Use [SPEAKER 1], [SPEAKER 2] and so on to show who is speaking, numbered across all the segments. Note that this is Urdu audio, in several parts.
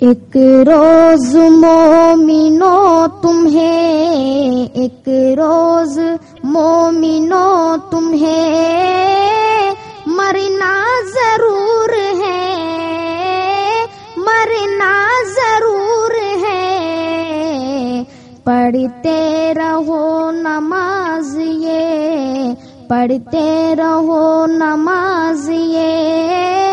[SPEAKER 1] ایک روز مومنو تمہیں، ایک روز مومنو تمہیں۔ مرنا ضرور ہے، مرنا ضرور ہے۔ پڑھتے رہو نماز یہ، پڑھتے رہو نماز یہ۔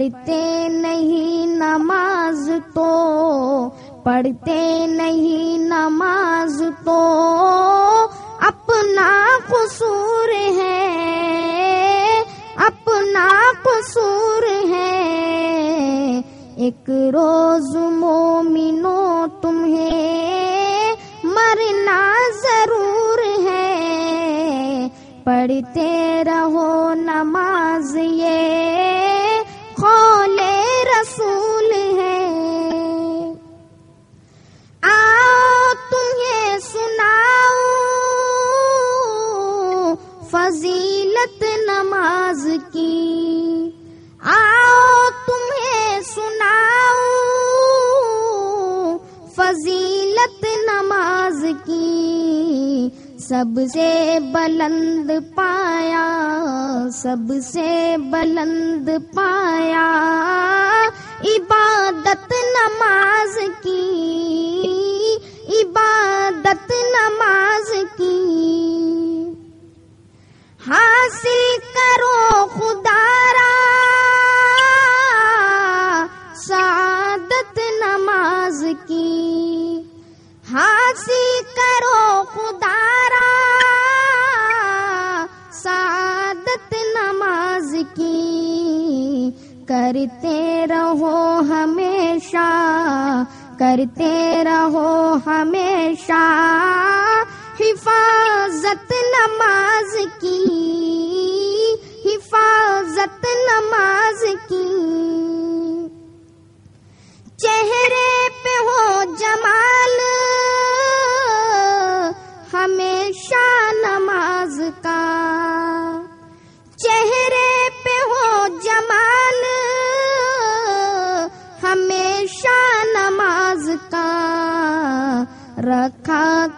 [SPEAKER 1] پڑھتے نہیں نماز تو، پڑھتے نہیں نماز تو، اپنا قصور ہے، اپنا قصور ہے۔ ایک روز مو سب سے بلند پایا سب سے بلند پایا عبادت نماز کی عبادت نماز کی حاصل کرو خدارا سعادت حاصل کرو خدارا سعادت نماز کی۔ کرتے رہو ہمیشہ کرتے رہو ہمیشہ۔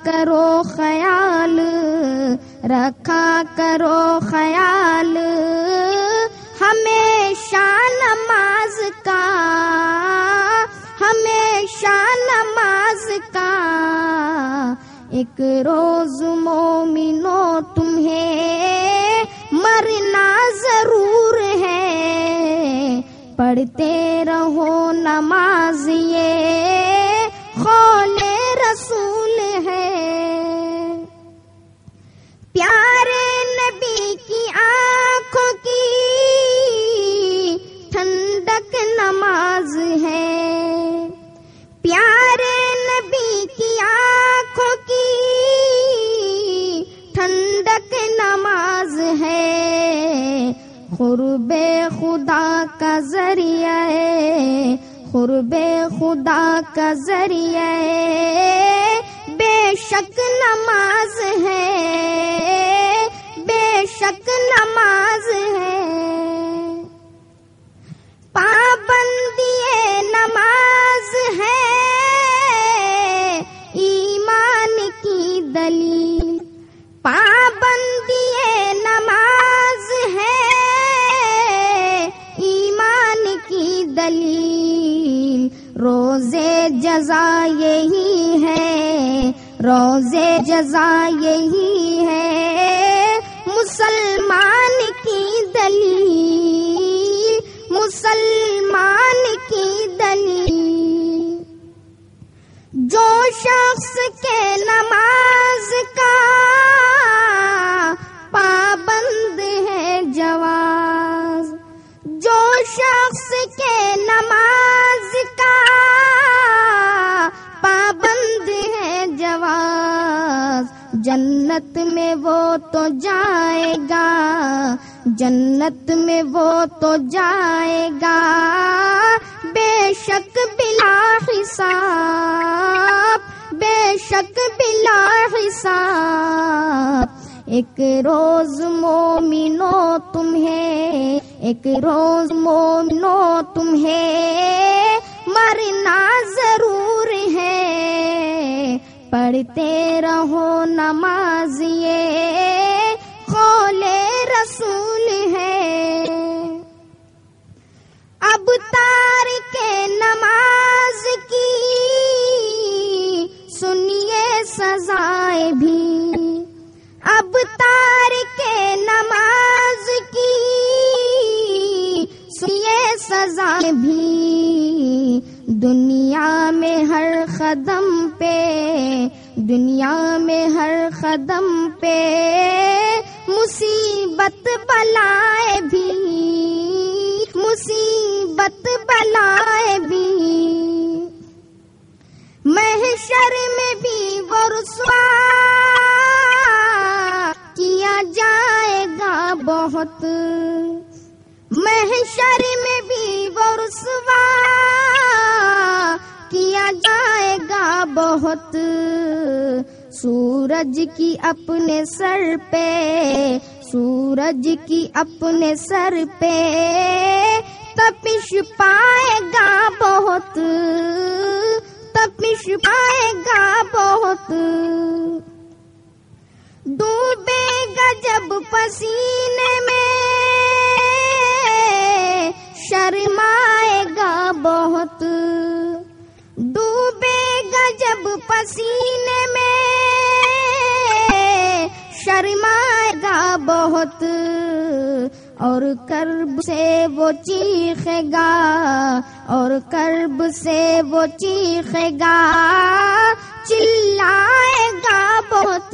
[SPEAKER 1] کرو خیال، رکھا کرو خیال۔ ہمیشہ نماز کا، ہمیشہ نماز کا۔ ایک روز مومنو، تمہیں مرنا ضرور ہے۔ پڑھتے رہو نماز قرب خدا کا ذریعہ ہے، قرب خدا کا ذریعہ ہے۔ بے شک نماز ہے، بے شک نماز ہے۔ پابندی نماز ہے، ایمان کی دلیل روزے جزا یہی ہے، روزے جزا یہی ہے۔ مسلمان کی دلیل، مسلمان کی دلیل۔ جو شخص کے نماز کا کے نماز کا پابند ہے جواز۔ جنت میں وہ تو جائے گا۔ جنت میں وہ تو جائے گا۔ بے شک بلا حساب، بے شک بلا حساب۔ ایک روز مومنو تمہیں ایک روز مومنو تمہیں مرنا ضرور ہے۔ پڑھتے رہو نماز یہ قول رسول ہے۔ اب تار کے نماز کی سنیے سزائے بھی۔ اب تار کے نماز کی سنیے سزائے بھی دنیا میں ہر قدم پہ، دنیا میں ہر قدم پہ مصیبت بلائے بھی، مصیبت بلائے بھی۔ محشر میں بھی وہ رسوا کیا جائے گا بہت۔ محشر میں بھی وہ رسوا کیا جائے گا بہت۔ سورج کی اپنے سر پہ، سورج کی اپنے سر پہ تپش پائے گا بہت۔ تپش پائے گا بہت۔ ڈوبے گا جب پسینے جب پسینے میں شرمائے گا بہت، اور کرب سے وہ چیخے گا، اور کرب سے وہ چیخے گا، چلائے گا بہت،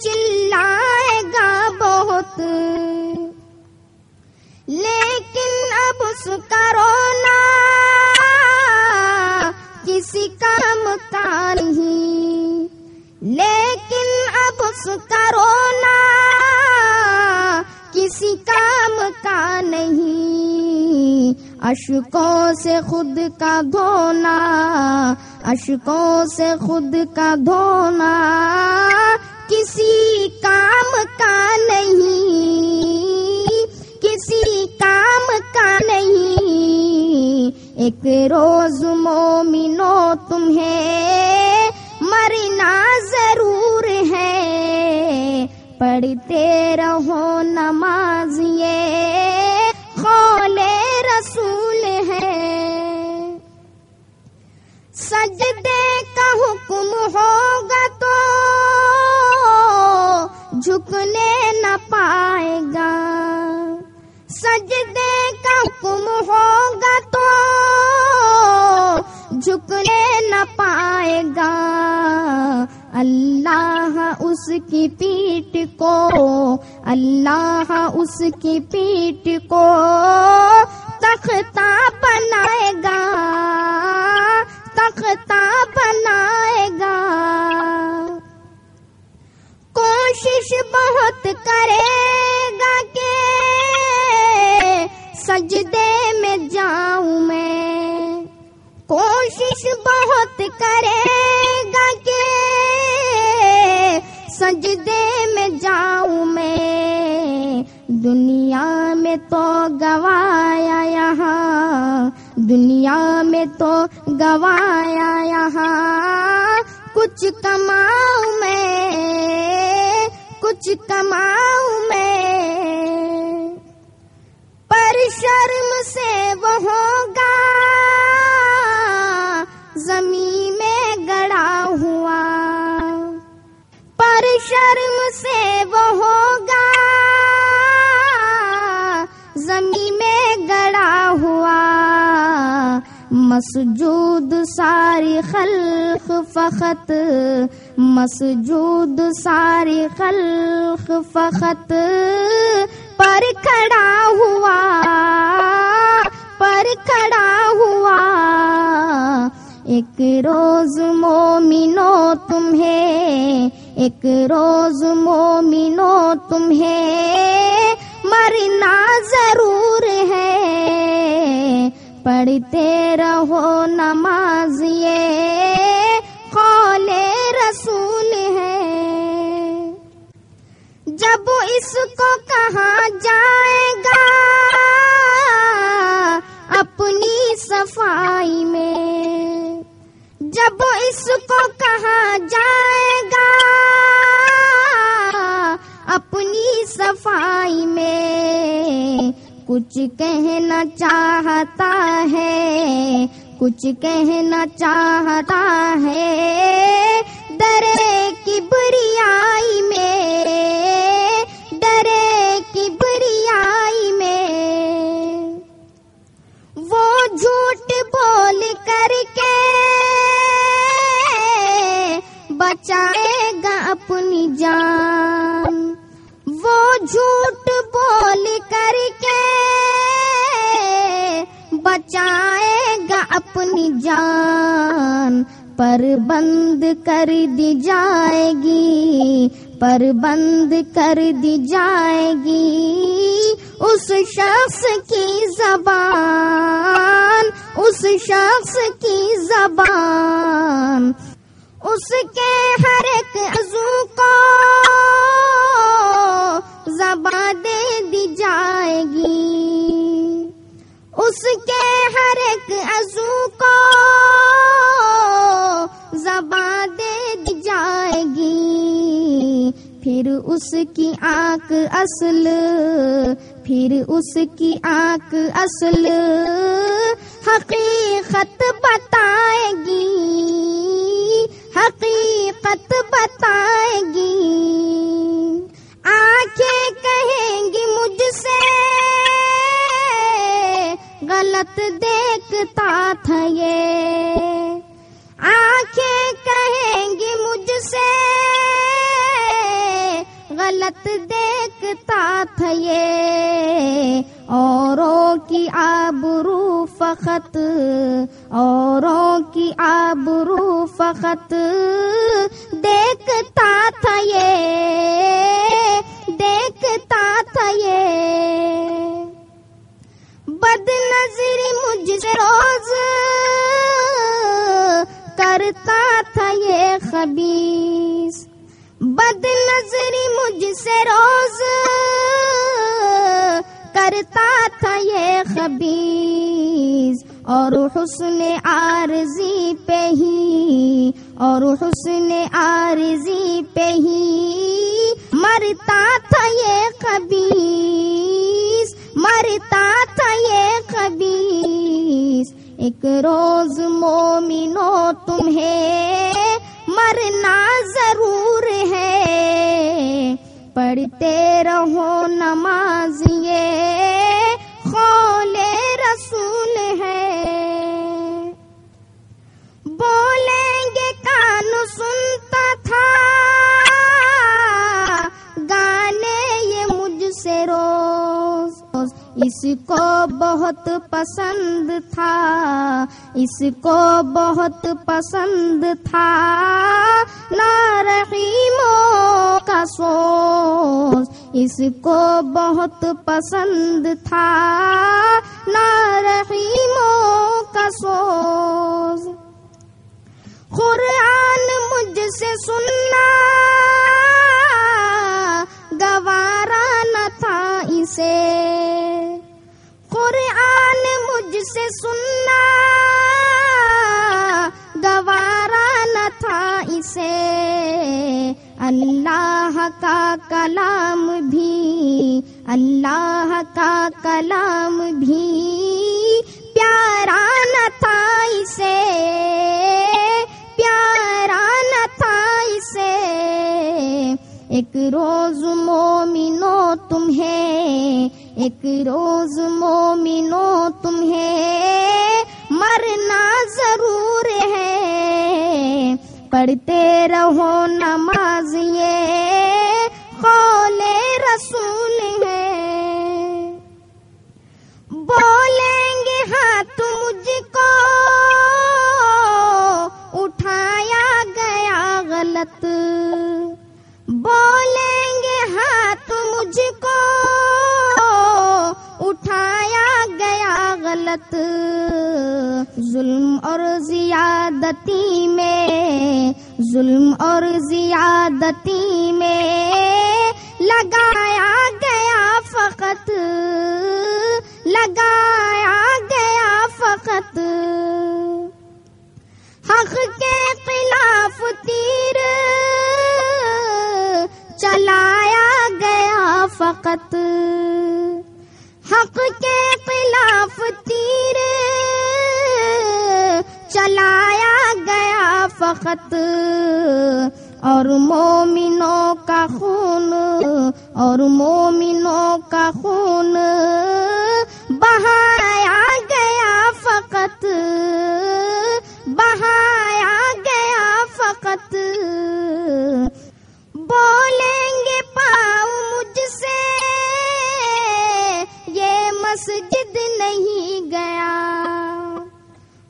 [SPEAKER 1] چلائے گا بہت۔ لیکن اب اس کا رونا کسی کام کا نہیں، لیکن اب اس کا رونا کسی کام کا نہیں۔ اشکوں سے خود کا دھونا اشکوں سے خود کا دھونا کسی کام کا نہیں، کسی کام کا نہیں۔ ایک روز مومنو تمہیں مرنا ضرور ہے۔ پڑھتے رہو نماز یہ قول رسول ہے۔ سجدے کا حکم ہوگا تو جھکنے نہ پائے گا۔ سجدے کا حکم ہوگا تو جھکنے نہ پائے گا۔ اللہ اس کی پیٹ کو، اللہ اس کی پیٹ کو تختہ بنائے گا۔ تختہ بنائے گا۔ کوشش بہت کرے گا کہ سجدے میں جاؤں میں۔ کوشش بہت کرے گا کہ سجدے میں جاؤں میں۔ دنیا میں تو گوایا یہاں۔ دنیا میں تو گوایا یہاں۔ کچھ کماؤں میں، کچھ کماؤں میں۔ پر شرم سے مسجود ساری خلق فقط، مسجود ساری خلق فقط، پر کھڑا ہوا، پر کھڑا ہوا۔ ایک روز مومنو تمہیں، ایک روز مومنو تمہیں، مرنا ضرور ہے۔ پڑھتے رہو نماز یہ قول رسول ہے۔ جب اس کو کہا جائے گا؟ اپنی صفائی میں۔ جب اس کو کہا جائے گا؟ اپنی صفائی میں۔ کچھ کہنا چاہتا ہے کچھ کہنا چاہتا ہے۔ بچائے گا اپنی جان۔ پر بند کر دی جائے گی پر بند کر دی جائے گی۔ اس شخص کی زبان، اس شخص کی زبان۔ اس کے ہر ایک عزو کو زبان دے دی جائے گی۔ اس کے ہر ایک عزو کو زبان دے دی جائے گی۔ پھر اس کی آنکھ اصل، پھر اس کی آنکھ اصل حقیقت بتائے گی۔ کرتا تھا یہ خبیص اور حسن عارضی پہ ہی، اور حسن عارضی پہ ہی مرتا تھا یہ خبیص مرتا تھا یہ خبیص ایک روز مومنو تمہیں مرنا ضرور ہے۔ پڑھتے رہو نماز یہ اس کو بہت پسند تھا اس کو بہت پسند تھا نارحیموں کا سوز اس کو بہت پسند تھا نارحیموں کا سوز قرآن مجھ سے سننا گوارا نہ تھا اسے۔ قرآن مجھ سے سننا گوارا نہ تھا اسے۔ اللہ کا کلام بھی، اللہ کا کلام بھی۔ پیارا نہ تھا اسے پیارا نہ تھا اسے۔ ایک روز مومنو تمہیں، ایک روز مومنو تمہیں مرنا ضرور ہے۔ پڑھتے رہو نماز یہ بولیں گے، ہاتھ مجھ کو۔ اٹھایا گیا غلط۔ ظلم اور زیادتی میں، ظلم اور زیادتی میں لگایا گیا فقط۔ لگایا گیا فقط۔ حق کے فقط حق کے خلاف تیر چلایا گیا فقط۔ اور مومنوں کا خون، اور مومنوں کا خون بہایا گیا فقط۔ بہایا گیا فقط۔ بولیں گے پاؤ مسجد نہیں گیا۔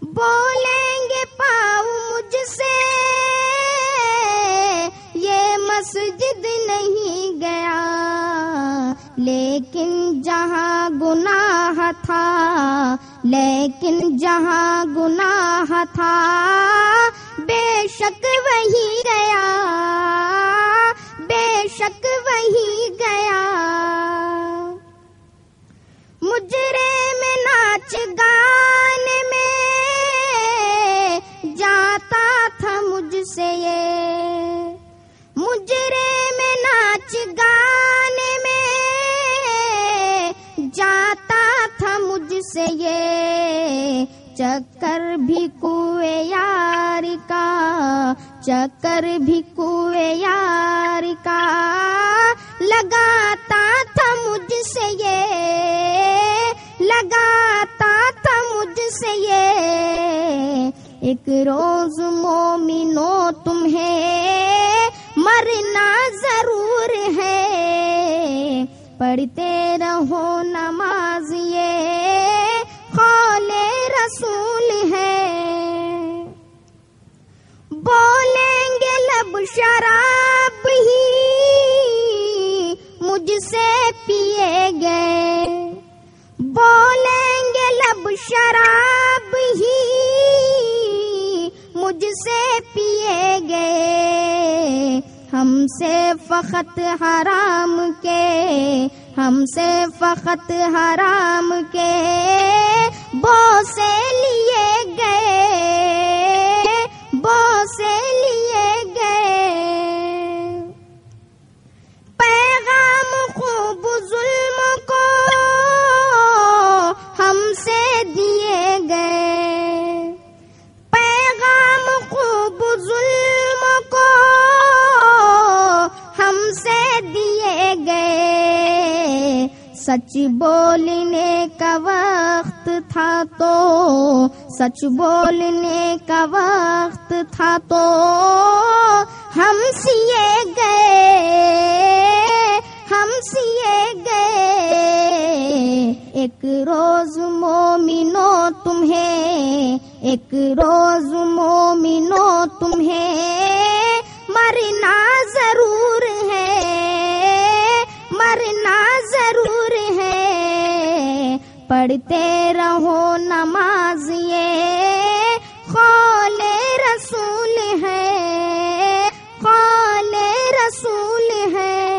[SPEAKER 1] بولیں گے پاؤ مجھ سے، یہ مسجد نہیں گیا۔ لیکن جہاں گناہ تھا، لیکن جہاں گناہ تھا، بے شک وہی گیا۔ بے شک وہی گیا۔ میں ناچ گانے میں جاتا تھا مجھ سے یہ۔ مجرے میں ناچ گانے میں جاتا تھا مجھ سے یہ۔ چکر بھی کوئے یار کا، چکر بھی کوئے یار کا۔ لگاتا تھا مجھ سے یہ، لگاتا سے یہ ایک روز مومنو تمہیں مرنا ضرور ہے۔ پڑھتے رہو نماز یہ قول رسول ہے۔ بولیں گے لب شراب ہی مجھ سے پیے گئے۔ بولیں گے لب شراب ہی مجھ سے پیے گئے۔ ہم سے فقط حرام کے، ہم سے فقط حرام کے بو سے لیے گئے، بو سے لیے سچ بولنے کا وقت تھا تو پڑھتے رہو نماز یہ قول رسول ہے، قول رسول ہے۔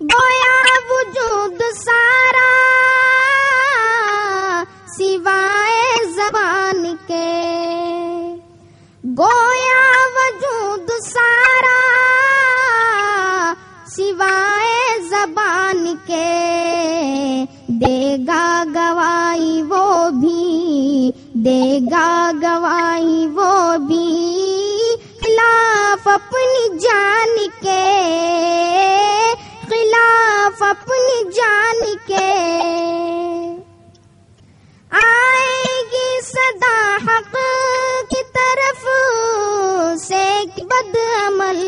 [SPEAKER 1] گویا وجود سارا سوائے زبان کے۔ گویا گا گواہی وہ بھی خلاف اپنی جان کے خلاف اپنی جان کے آئے گی صدا حق کی طرف سے بد عمل۔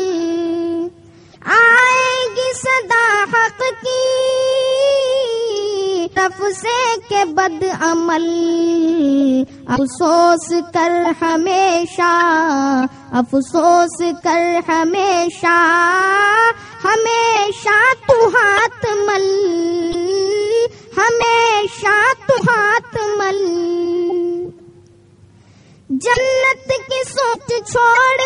[SPEAKER 1] آئے گی صدا حق کی طرف سے کے بد عمل۔ افسوس کر ہمیشہ، افسوس کر ہمیشہ ہمیشہ تو ہاتھ مل، ہمیشہ تو ہاتھ مل۔ جنت کی سوچ چھوڑ،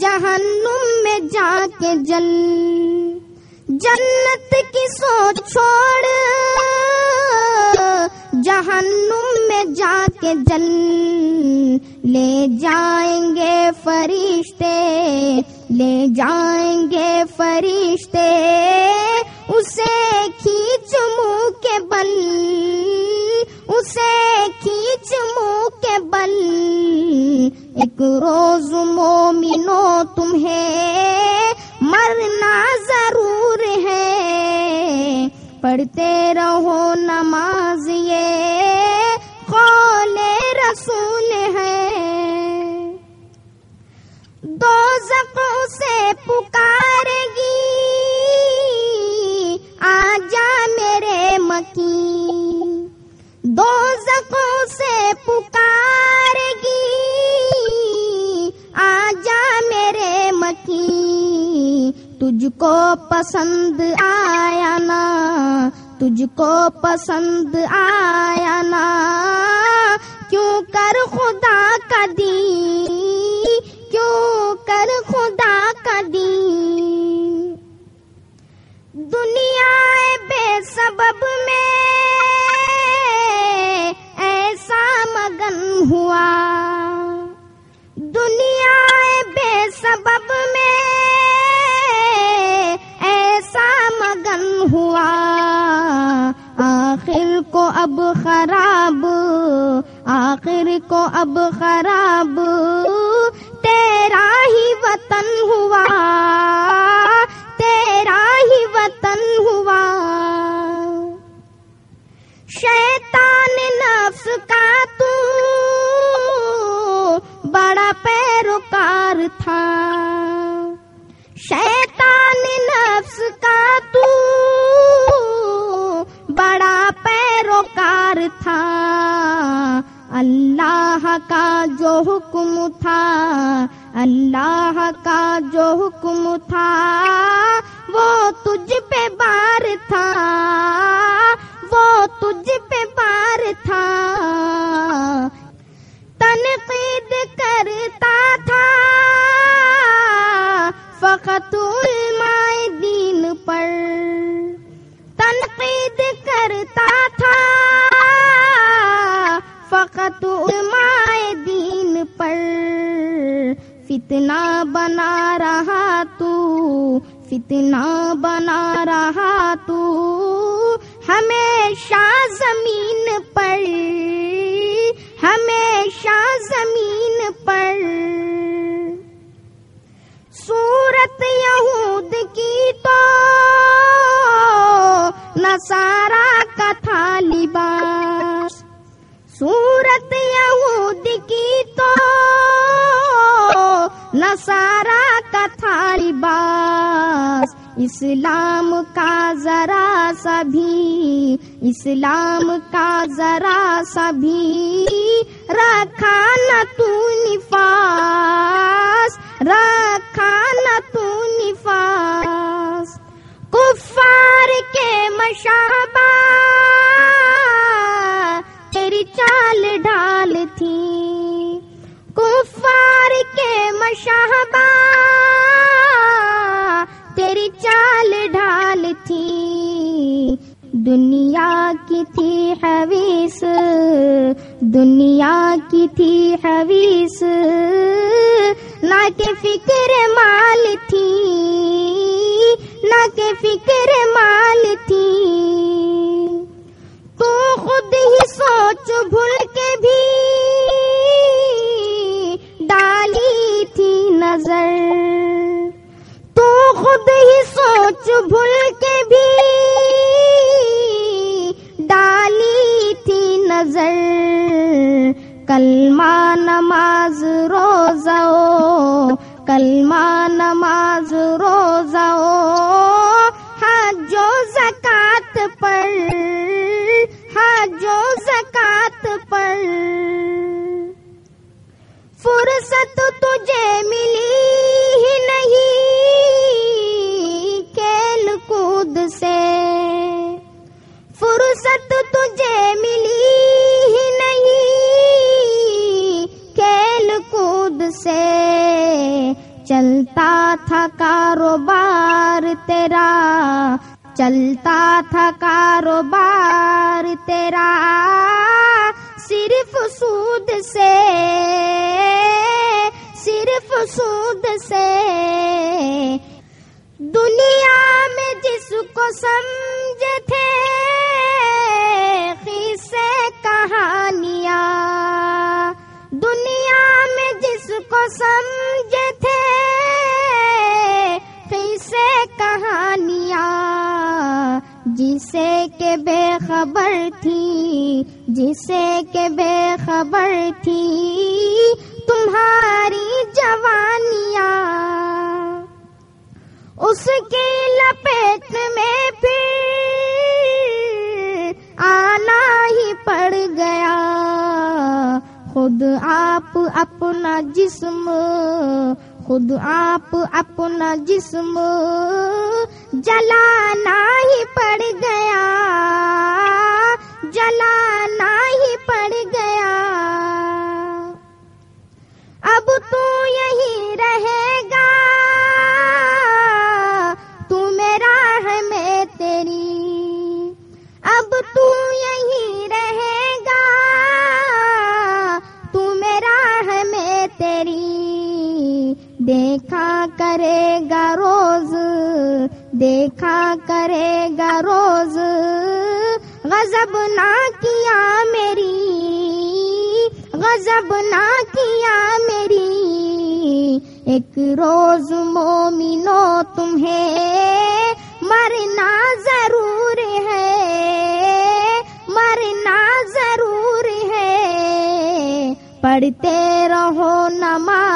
[SPEAKER 1] جہنم میں جا کے جل۔ جنت کی سوچ چھوڑ۔ جہنم میں جا کے جل لے جائیں گے فرشتے، لے جائیں گے فرشتے۔ اسے کھینچ منہ کے بل، اسے کھینچ منہ کے بل۔ ایک روز مومنو تمہیں پڑھتے رہو نماز یہ قول رسول ہے۔ دو زخوں سے پکارے گی آجا میرے مکی۔ دو زخوں سے پکارے تجھ کو پسند آیا نا تجھ کو پسند آیا نا کیوں کر خدا کا دین اب خراب، آخر کو اب خراب، تیرا ہی وطن ہوا، تیرا ہی وطن ہوا۔ شیطان نفس کا تو بڑا پیروکار تھا۔ اللہ کا جو حکم تھا اللہ کا جو حکم تھا وہ تجھ پہ بار فقط علماء دین پر فتنہ بنا رہا تو، فتنہ بنا رہا تو۔ ہمیشہ زمین پر، ہمیشہ زمین پر۔ صورت یہود کی تو نصارا نصارا کا تھا لباس، اسلام کا ذرا سا بھی اسلام کا ذرا سا بھی رکھا نہ تو نفاس، رکھا نہ تو نفاس۔ کفار کے مشابہ کے مشابہ تیری چال ڈال تھی، دنیا کی تھی حویس، دنیا کی تھی حویس، نہ کہ فکر مال تھی، نہ کہ فکر مال تھی۔ تو خود ہی سوچ بھول کے بھی نظر تو خود ہی سوچ بھول کے بھی ڈالی تھی نظر کلمہ نماز روزہ کلمہ نماز روزہ کو سمجھے تھے سے کہانیاں، جسے کہ بے خبر تھی، جسے کہ بے خبر تھی، تمہاری جوانیاں۔ اس کی لپیٹ میں پھر آنا ہی پڑ گیا۔ خود آپ اپنا جسم، خود آپ اپنا جسم جلانا ہی پڑ گیا، جلانا ہی پڑ گیا۔ اب تو یہی رہے گا، تو میرا ہے میں تیری۔ اب تو یہی رہے دیکھا کرے گا روز غضب نہ کیا میری، غضب نہ کیا میری۔ ایک روز مومنو تمہیں مرنا ضرور ہے، مرنا ضرور ہے۔ پڑھتے رہو نماز